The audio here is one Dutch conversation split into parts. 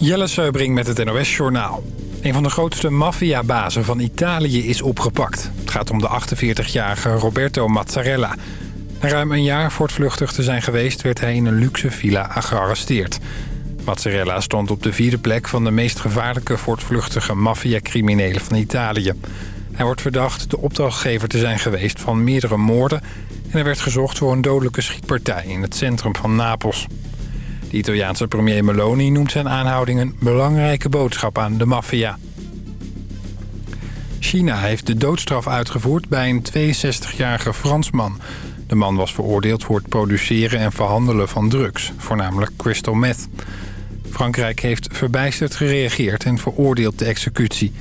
Jelle Seubring met het NOS Journaal. Een van de grootste maffiabazen van Italië is opgepakt. Het gaat om de 48-jarige Roberto Mazzarella. Na ruim een jaar voortvluchtig te zijn geweest... werd hij in een luxe villa gearresteerd. Mazzarella stond op de vierde plek van de meest gevaarlijke voortvluchtige maffiacriminelen van Italië. Hij wordt verdacht de opdrachtgever te zijn geweest van meerdere moorden... en hij werd gezocht voor een dodelijke schietpartij in het centrum van Napels. De Italiaanse premier Meloni noemt zijn aanhouding een belangrijke boodschap aan de maffia. China heeft de doodstraf uitgevoerd bij een 62-jarige Fransman. De man was veroordeeld voor het produceren en verhandelen van drugs, voornamelijk crystal meth. Frankrijk heeft verbijsterd gereageerd en veroordeelt de executie.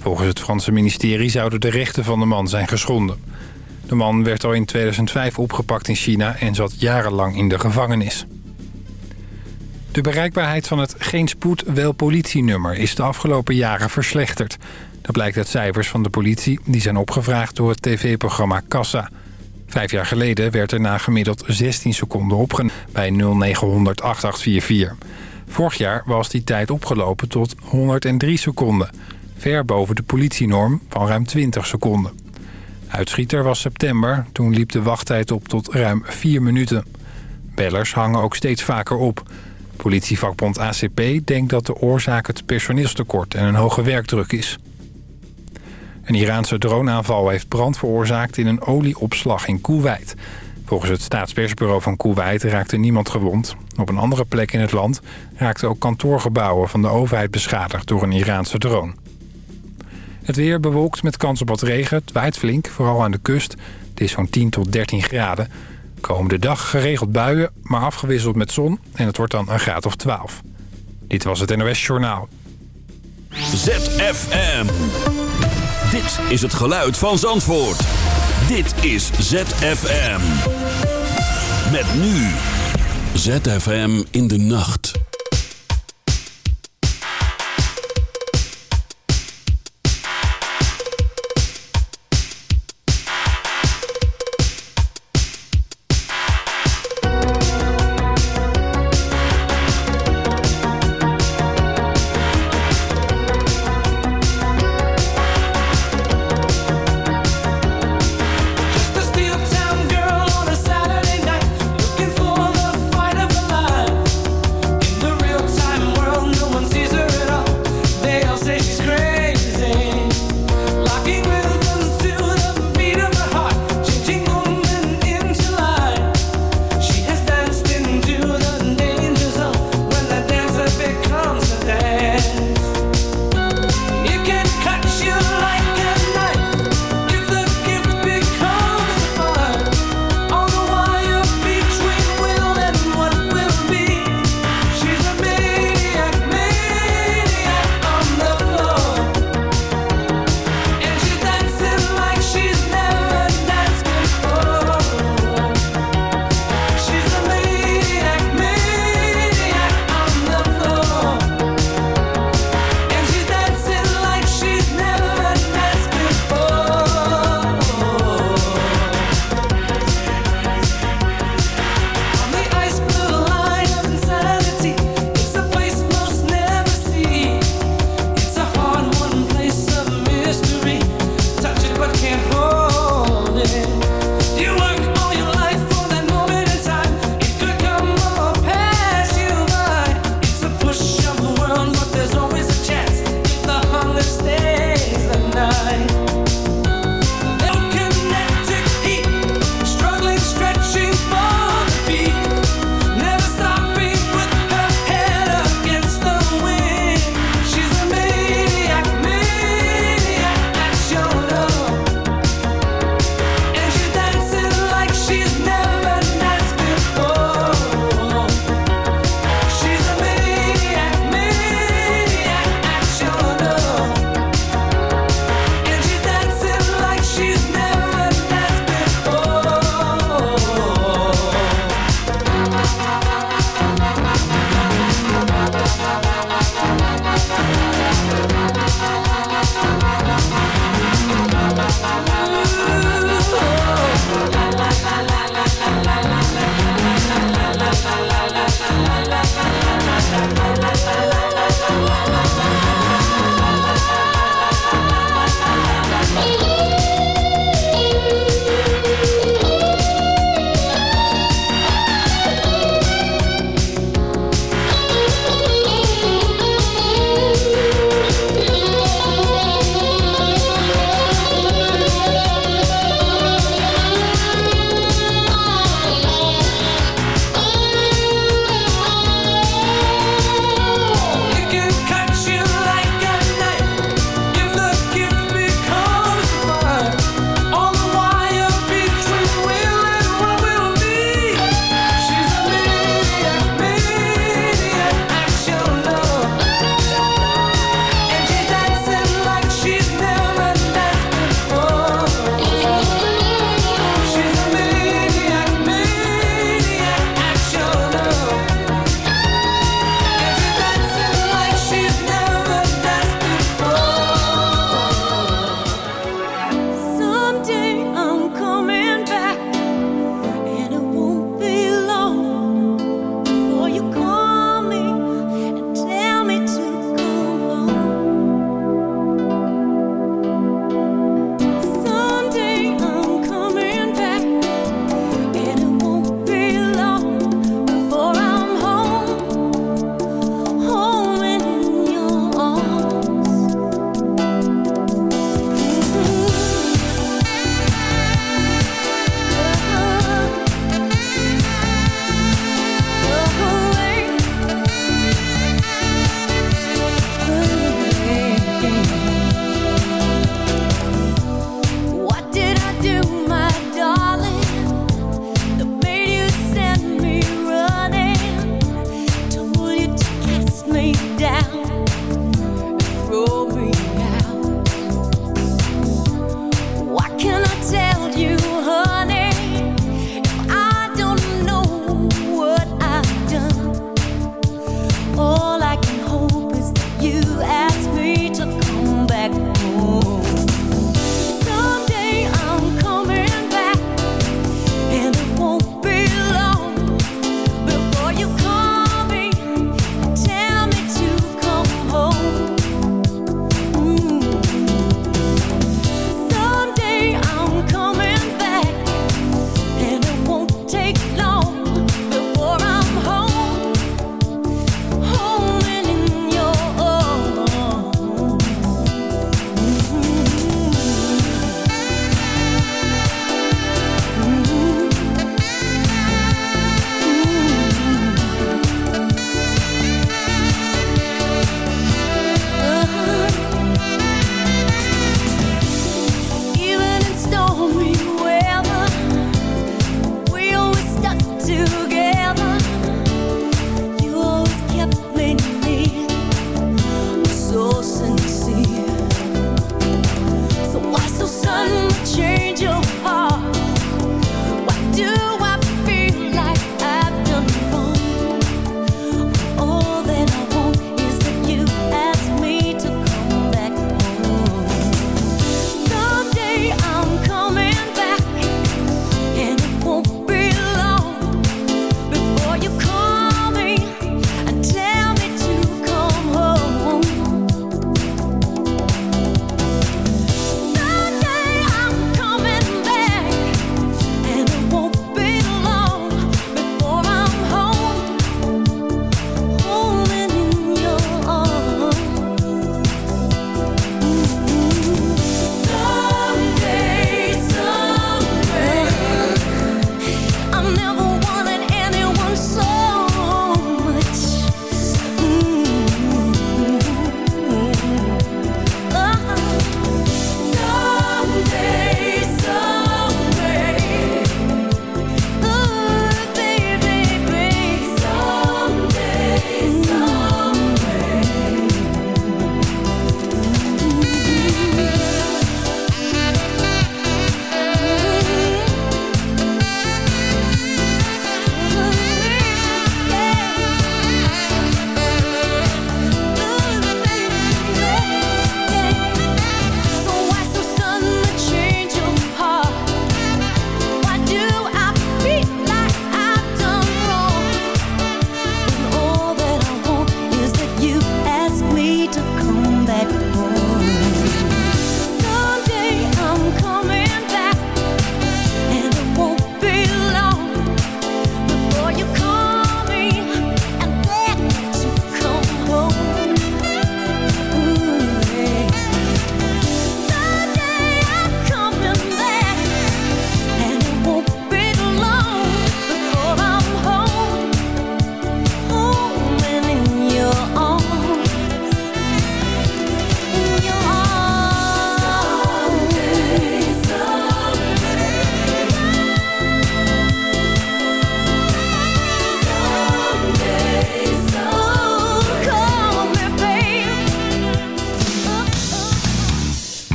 Volgens het Franse ministerie zouden de rechten van de man zijn geschonden. De man werd al in 2005 opgepakt in China en zat jarenlang in de gevangenis. De bereikbaarheid van het Geen Spoed Wel Politienummer is de afgelopen jaren verslechterd. Dat blijkt uit cijfers van de politie die zijn opgevraagd door het tv-programma Kassa. Vijf jaar geleden werd er na gemiddeld 16 seconden opgenomen bij 0900 8844. Vorig jaar was die tijd opgelopen tot 103 seconden. Ver boven de politienorm van ruim 20 seconden. Uitschieter was september, toen liep de wachttijd op tot ruim 4 minuten. Bellers hangen ook steeds vaker op... Politievakbond ACP denkt dat de oorzaak het personeelstekort en een hoge werkdruk is. Een Iraanse droneaanval heeft brand veroorzaakt in een olieopslag in Kuwait. Volgens het staatspersbureau van Kuwait raakte niemand gewond. Op een andere plek in het land raakten ook kantoorgebouwen van de overheid beschadigd door een Iraanse drone. Het weer bewolkt met kans op wat regen. Het waait flink, vooral aan de kust. Het is zo'n 10 tot 13 graden. Komende dag geregeld buien, maar afgewisseld met zon. En het wordt dan een graad of 12. Dit was het NOS Journaal. ZFM. Dit is het geluid van Zandvoort. Dit is ZFM. Met nu. ZFM in de nacht.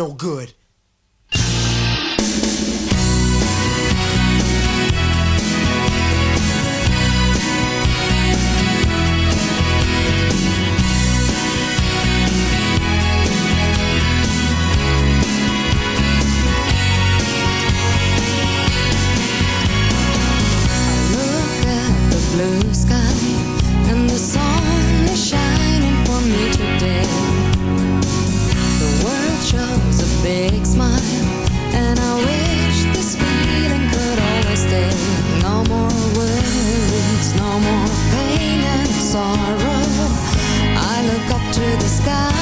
No good. sorrow. I look up to the sky.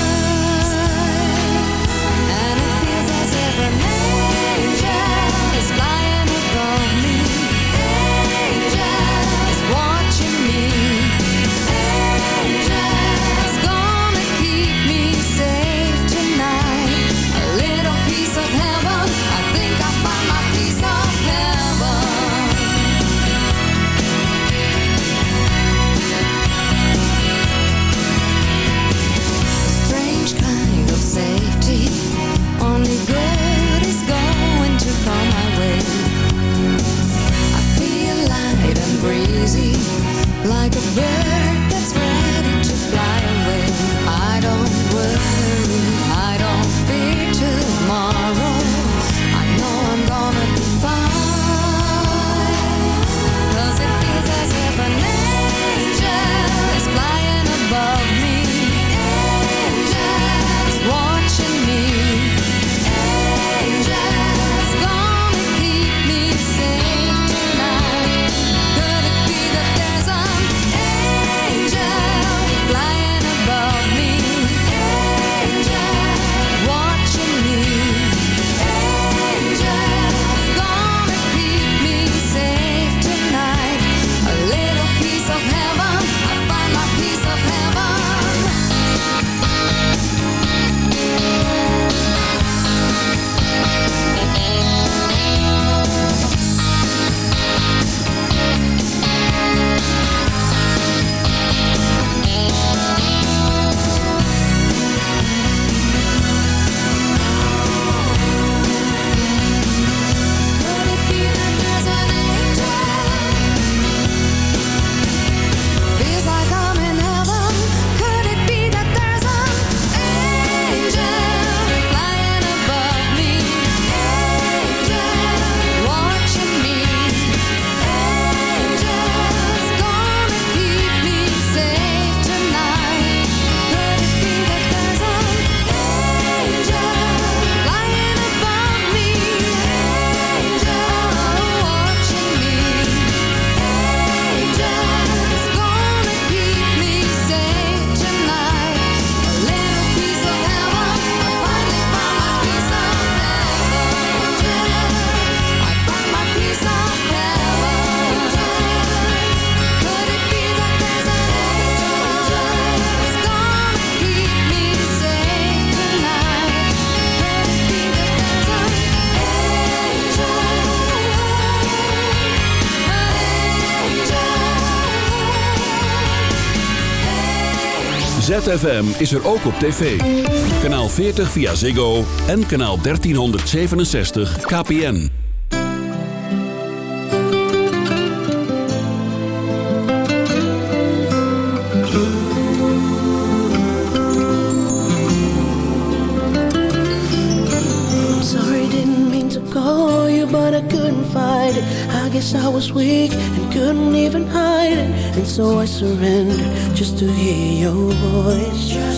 ZFM is er ook op tv. Kanaal 40 via Ziggo en kanaal 1367 KPN. Sorry, didn't mean to call you, but I couldn't fight it. I guess I was weak and couldn't even hide it. And so I surrendered just to hear your voice.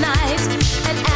night and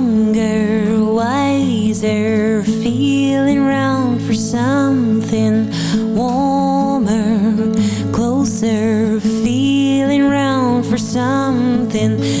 something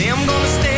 I'm gonna stay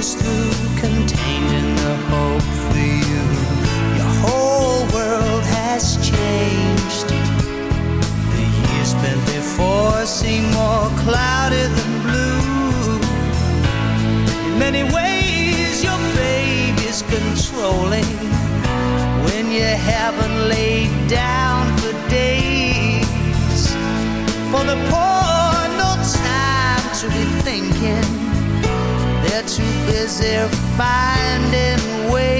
was through too busy finding ways,